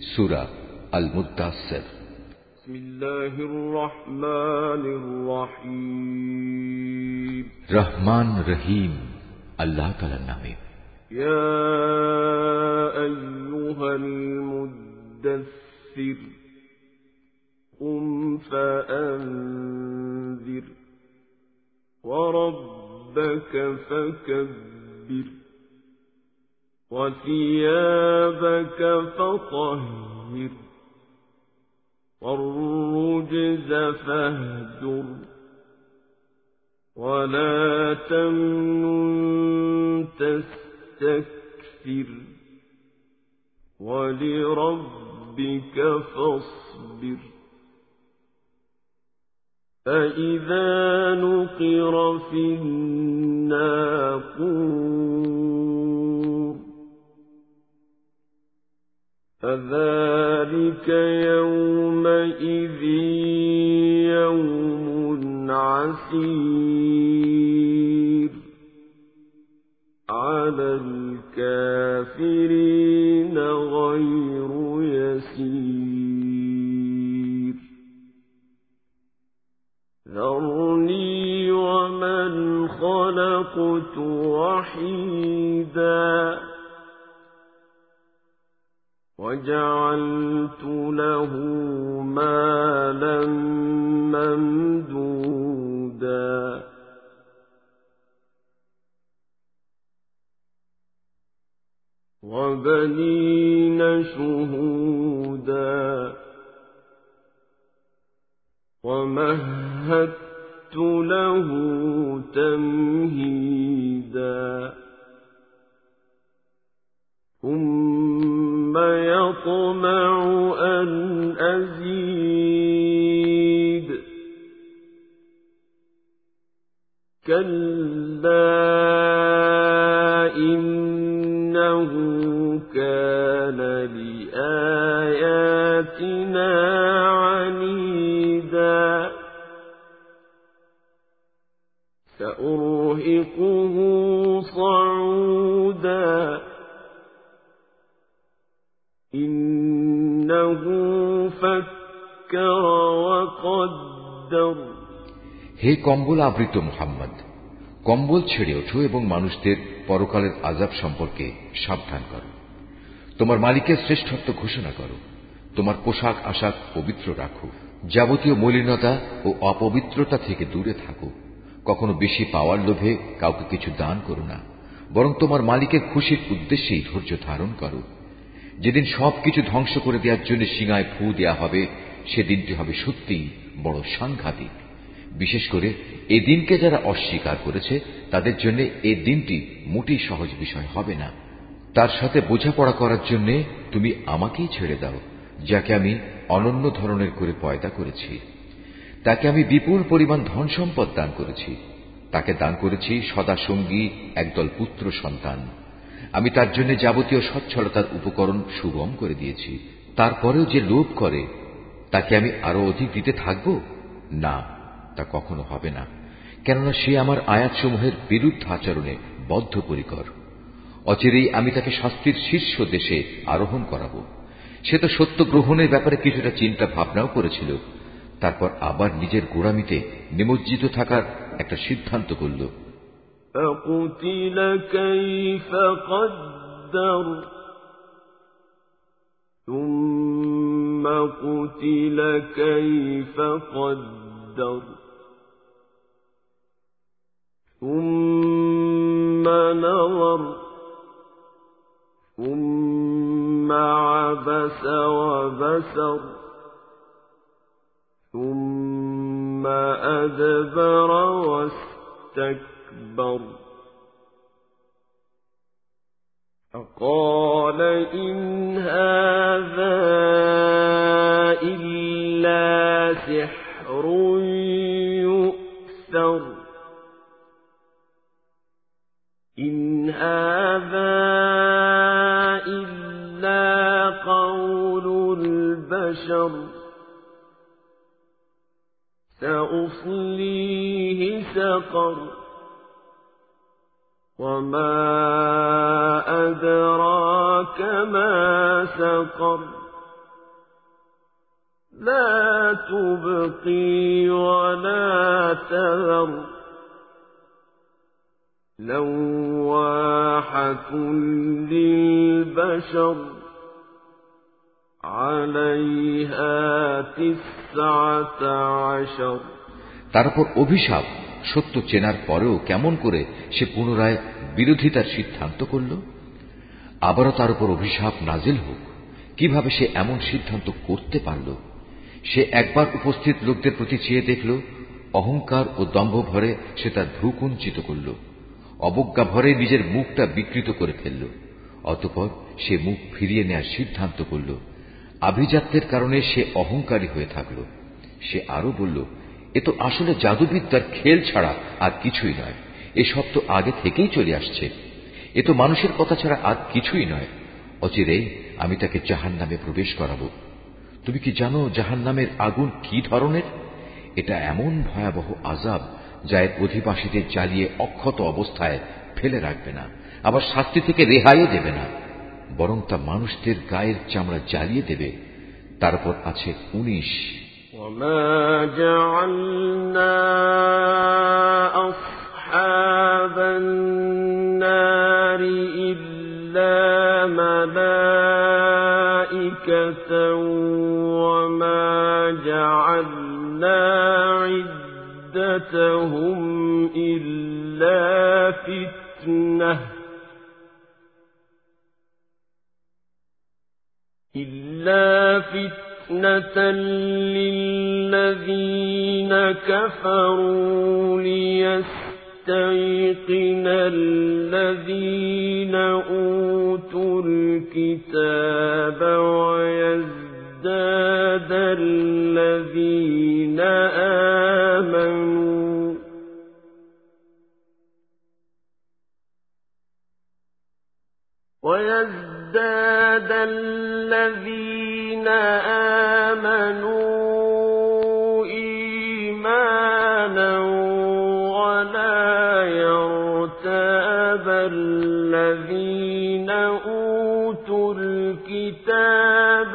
سورة المدثر. بسم الله الرحمن الرحيم. رحمن رحيم. الله تعالى النبي يا أيها المدثر قم فأنذر وربك فكبر. وثيابك فطهر والرجز فاهجر ولا تمنن تستكثر ولربك فاصبر. فإذا نقر في الناقور فذلك يومئذ يوم عسير على الكافرين. وبنين شهودا ومهدت له تمهيدا ثم يطمع أن أزيد كلا لآياتنا عنيدا سأرهقه صعودا إنه فكر وقدر হে কম্বল আবৃত মুহাম্মদ কম্বল ছেড়ে ওঠো এবং মানুষদের পরকালের আজাব সম্পর্কে সাবধান করো তোমার মালিকের শ্রেষ্ঠত্ব ঘোষণা করো। তোমার পোশাক আশাক পবিত্র রাখো। যাবতীয় মলিনতা ও অপবিত্রতা থেকে দূরে থাকো। কখনো বেশি পাওয়ার লোভে কাউকে কিছু দান করো না। বরং তোমার মালিকের খুশির উদ্দেশ্যেই ধৈর্য ধারণ করো। যেদিন সবকিছু ধ্বংস করে দেওয়ার জন্য সিঙায় ফু দেয়া হবে, সেদিনটি হবে সত্যিই বড় সাংঘাতিক। বিশেষ করে এ দিনকে যারা অস্বীকার করেছে, তাদের জন্য এ দিনটি মোটেই সহজ বিষয় হবে না। তার সাথে বোঝাপড়া করার জন্য তুমি আমাকেই ছেড়ে দাও, যাকে আমি অনন্য ধরনের করে পয়দা করেছি। তাকে আমি বিপুল পরিমাণ ধন সম্পদ দান করেছি। তাকে দান করেছি সদা সঙ্গী, একদল পুত্র সন্তান। আমি তার জন্য যাবতীয় সচ্ছলতার উপকরণ সুগম করে দিয়েছি। তারপরেও যে লোভ করে, তাকে আমি আরও অধিক দিতে থাকব? না, তা কখনো হবে না। কেননা সে আমার আয়াতসমূহের বিরুদ্ধ আচরণে বদ্ধপরিকর। অচিরেই আমি তাকে শাস্তির শীর্ষ দেশে আরোহণ করাব সে তো সত্য গ্রহণের ব্যাপারে কিছুটা চিন্তা ভাবনাও করেছিল তারপর আবার নিজের গোড়ামিতে নিমজ্জিত থাকার একটা সিদ্ধান্ত করল فقتل كيف قدر ثم قتل كيف قدر ثم نظر ثم عبس وبسر ثم أدبر واستكبر فقال إن هذا إلا سحر البشر سأصليه سقر وما أدراك ما سقر لا تبقي ولا تذر لواحة للبشر তার উপর অভিশাপ সত্য চেনার পরেও কেমন করে সে পুনরায় বিরোধিতার সিদ্ধান্ত করল? আবারও তার উপর অভিশাপ নাজিল হোক, কীভাবে সে এমন সিদ্ধান্ত করতে পারল? সে একবার উপস্থিত লোকদের প্রতি চেয়ে দেখল, অহংকার ও দম্ভ ভরে সে তার ভ্রুকুঞ্চিত করল, অবজ্ঞা ভরে নিজের মুখটা বিকৃত করে ফেলল, অতপর সে মুখ ফিরিয়ে নেয়ার সিদ্ধান্ত করল। আভিজাত্যের কারণে সে অহংকারী হয়ে থাকল। সে আরও বলল, এ তো আসলে জাদুবিদ্যার খেল ছাড়া আর কিছুই নয়। এসব তো আগে থেকেই চলে আসছে। এ তো মানুষের কথা ছাড়া আর কিছুই নয়। অচিরেই আমি তাকে জাহান নামে প্রবেশ করাব। তুমি কি জানো জাহান নামের আগুন কি ধরনের? এটা এমন ভয়াবহ আজাব যা এর অধিবাসীদের জ্বালিয়ে অক্ষত অবস্থায় ফেলে রাখবে না, আবার শাস্তি থেকে রেহাইও দেবে না। বরং তা মানুষদের গায়ের চামড়া জ্বালিয়ে দেবে তারপর আছে উনিশ وما جعلنا أصحاب النار إلا ملائكة وما جعلنا عدتهم إلا فتنة إلا فتنة للذين كفروا ليستيقن الذين أوتوا الكتاب ويزداد الذين آمنوا ويزداد الذين أوتوا الكتاب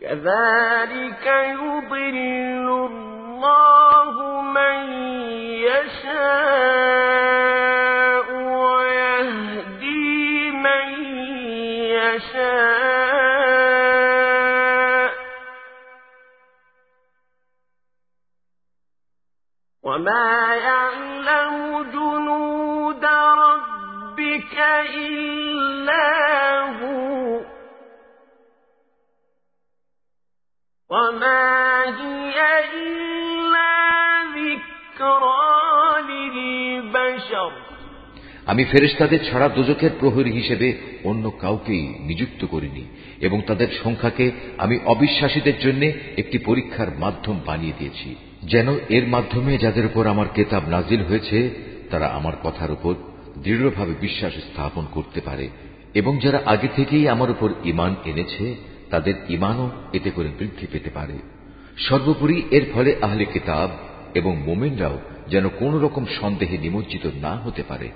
كذلك يضل الله من يشاء. وما هي إلا ذكرى للبشر আমি ফেরেশতাদের ছাড়া দোজখের প্রহরী হিসেবে অন্য কাউকেই নিযুক্ত করিনি এবং তাদের সংখ্যাকে আমি অবিশ্বাসীদের জন্য একটি পরীক্ষার মাধ্যম বানিয়ে দিয়েছি যেন এর মাধ্যমে যাদের উপর আমার কেতাব নাজিল হয়েছে তারা আমার কথার উপর দৃঢ়ভাবে বিশ্বাস স্থাপন করতে পারে এবং যারা আগে থেকেই আমার উপর ইমান এনেছে তাদের ইমানও এতে করে বৃদ্ধি পেতে পারে। সর্বোপরি এর ফলে আহলে কিতাব এবং মোমেনরাও যেন কোন রকম সন্দেহে নিমজ্জিত না হতে পারে।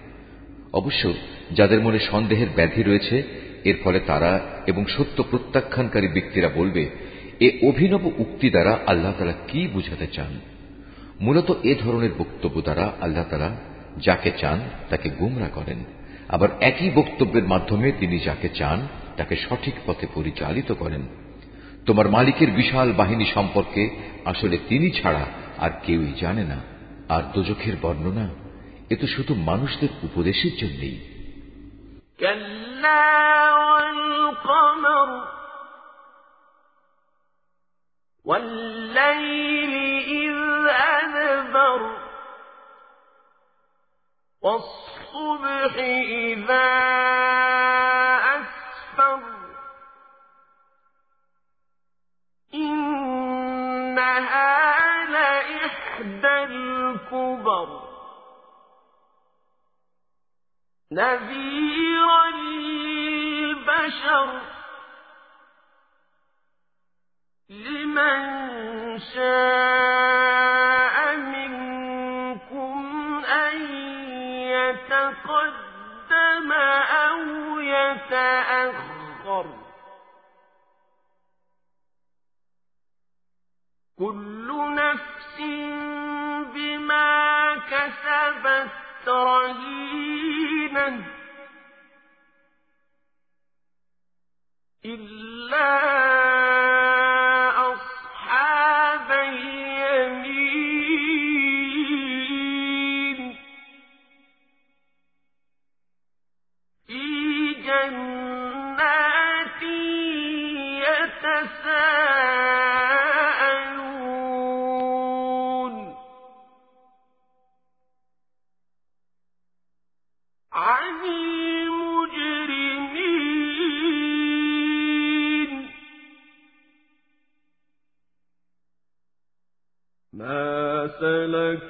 অবশ্য যাদের মনে সন্দেহের ব্যাধি রয়েছে, এর ফলে তারা এবং সত্য প্রত্যাখ্যানকারী ব্যক্তিরা বলবে, এ অভিনব উক্তি দ্বারা আল্লাহ তারা কি বুঝাতে চান? মূলত এ ধরনের বক্তব্য দ্বারা আল্লাহ তারা যাকে চান তাকে গুমরা করেন। আবার একই বক্তব্যের মাধ্যমে তিনি যাকে চান তাকে সঠিক পথে পরিচালিত করেন তোমার মালিকের বিশাল বাহিনী সম্পর্কে আসলে তিনি ছাড়া আর কেউই জানে না আর দোজখের বর্ণনা এ তো শুধু মানুষদের উপদেশের জন্যই والليل إذ أدبر والصبح إذا إنها لإحدى الكبر. نذيرا للبشر. لمن شاء كل نفس بما كسبت رهينة إلا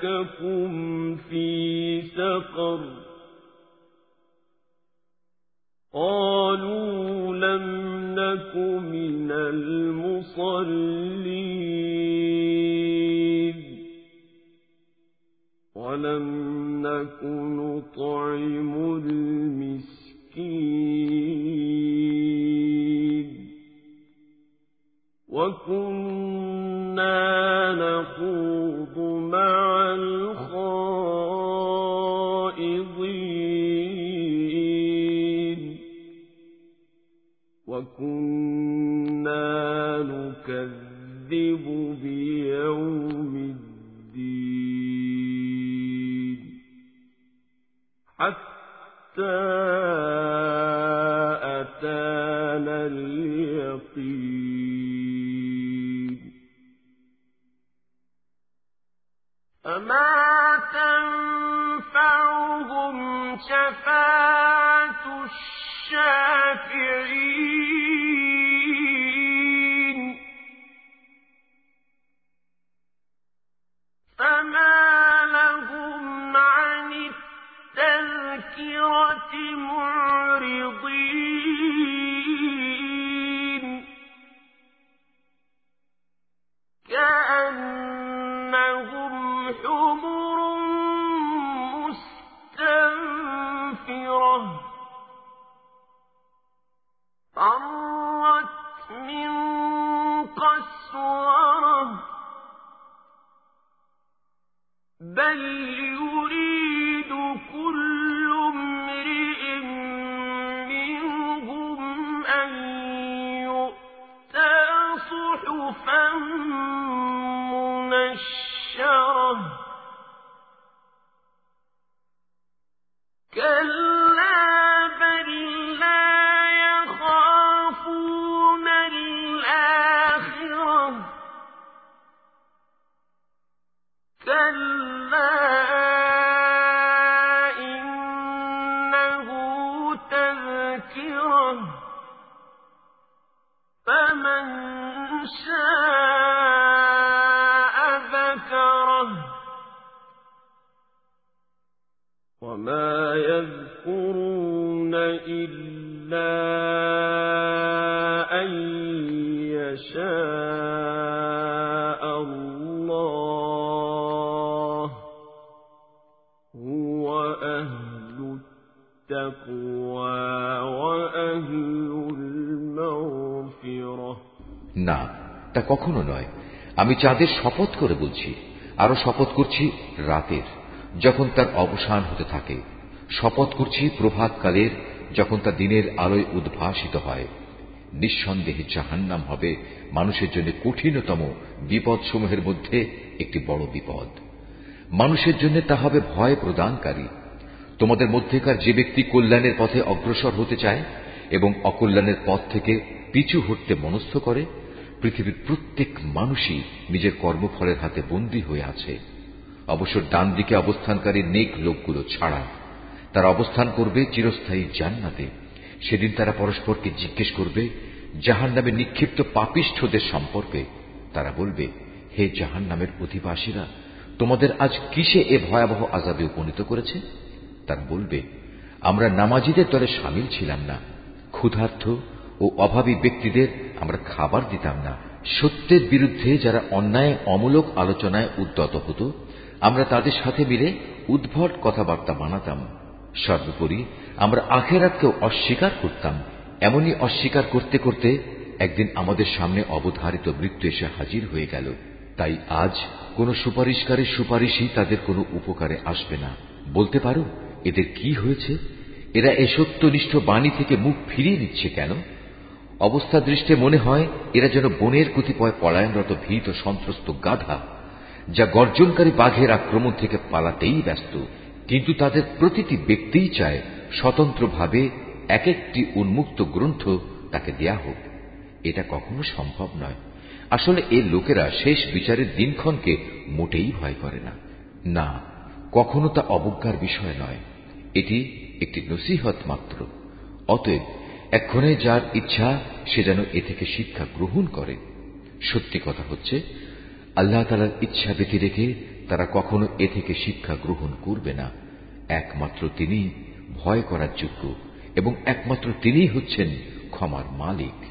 سلككم في سقر قالوا لم نك من المصلين ولم نك نطعم المسكين وكنا نخوض أتانا اليقين فما تنفعهم شفاعة الشافعين فما معرضين. منشرة كلا وما يذكرون إلا أن يشاء الله هو أهل التقوى وأهل المغفرة না তা কখনো নয় আমি চাঁদের শপথ করে বলছি আরো শপথ করছি রাতের যখন তার অবসান হতে থাকে। শপথ করছি প্রভাতকালের, যখন তা দিনের আলোয় উদ্ভাসিত হয়। নিঃসন্দেহে জাহান্নাম হবে মানুষের জন্য কঠিনতম বিপদসমূহের মধ্যে একটি বড় বিপদ। মানুষের জন্য তা হবে ভয় প্রদানকারী। তোমাদের মধ্যেকার যে ব্যক্তি কল্যাণের পথে অগ্রসর হতে চায় এবং অকল্যাণের পথ থেকে পিছু হটতে মনস্থ করে, পৃথিবীর প্রত্যেক মানুষই নিজের কর্মফলের হাতে বন্দী হয়ে আছে। অবশ্য ডান দিকে অবস্থানকারী নেক লোকগুলো ছাড়া। তারা অবস্থান করবে চিরস্থায়ী জান্নাতে। সেদিন তারা পরস্পরকে জিজ্ঞেস করবে জাহান নামে নিক্ষিপ্ত পাপিষ্ঠদের সম্পর্কে? তারা বলবে, হে জাহান নামের অধিবাসীরা, তোমাদের আজ কিসে এ ভয়াবহ আজাবে উপনীত করেছে? তারা বলবে, আমরা নামাজিদের দলে সামিল ছিলাম না। ক্ষুধার্থ ও অভাবী ব্যক্তিদের আমরা খাবার দিতাম না। সত্যের বিরুদ্ধে যারা অন্যায়, অমূলক আলোচনায় উদ্যত হতো আমরা তাদের সাথে মিলে উদ্ভট কথাবার্তা বানাতাম। সর্বোপরি আমরা আখেরাতকেও অস্বীকার করতাম। এমনই অস্বীকার করতে করতে একদিন আমাদের সামনে অবধারিত মৃত্যু এসে হাজির হয়ে গেল। তাই আজ কোন সুপারিশকারী সুপারিশই তাদের কোনো উপকারে আসবে না। বলতে পারো, এদের কি হয়েছে? এরা এ সত্যনিষ্ঠ বাণী থেকে মুখ ফিরিয়ে নিচ্ছে কেন? অবস্থা দৃষ্টে মনে হয় এরা যেন বনের কতিপয় পলায়নরত ভীত সন্ত্রস্ত গাধা। যা গর্জনকারী বাঘের আক্রমণ থেকে পালাতেই ব্যস্ত। কিন্তু তাদের প্রতিটি ব্যক্তিই চায় স্বতন্ত্রভাবে এক একটি উন্মুক্ত গ্রন্থ তাকে দেয়া হোক। এটা কখনো সম্ভব নয়। আসলে এ লোকেরা শেষ বিচারের দিনক্ষণকে মোটেই ভয় করে না। না, কখনো তা অবজ্ঞার বিষয় নয়। এটি একটি নসিহত মাত্র। অতএব এক্ষণে যার ইচ্ছা সে যেন এ থেকে শিক্ষা গ্রহণ করে। সত্যি কথা হচ্ছে আল্লাহ তালার ইচ্ছা ব্যতি রেখে তারা কখনো এ থেকে শিক্ষা গ্রহণ করবে না। একমাত্র তিনি ভয় করার যোগ্য এবং একমাত্র তিনিই হচ্ছেন ক্ষমার মালিক।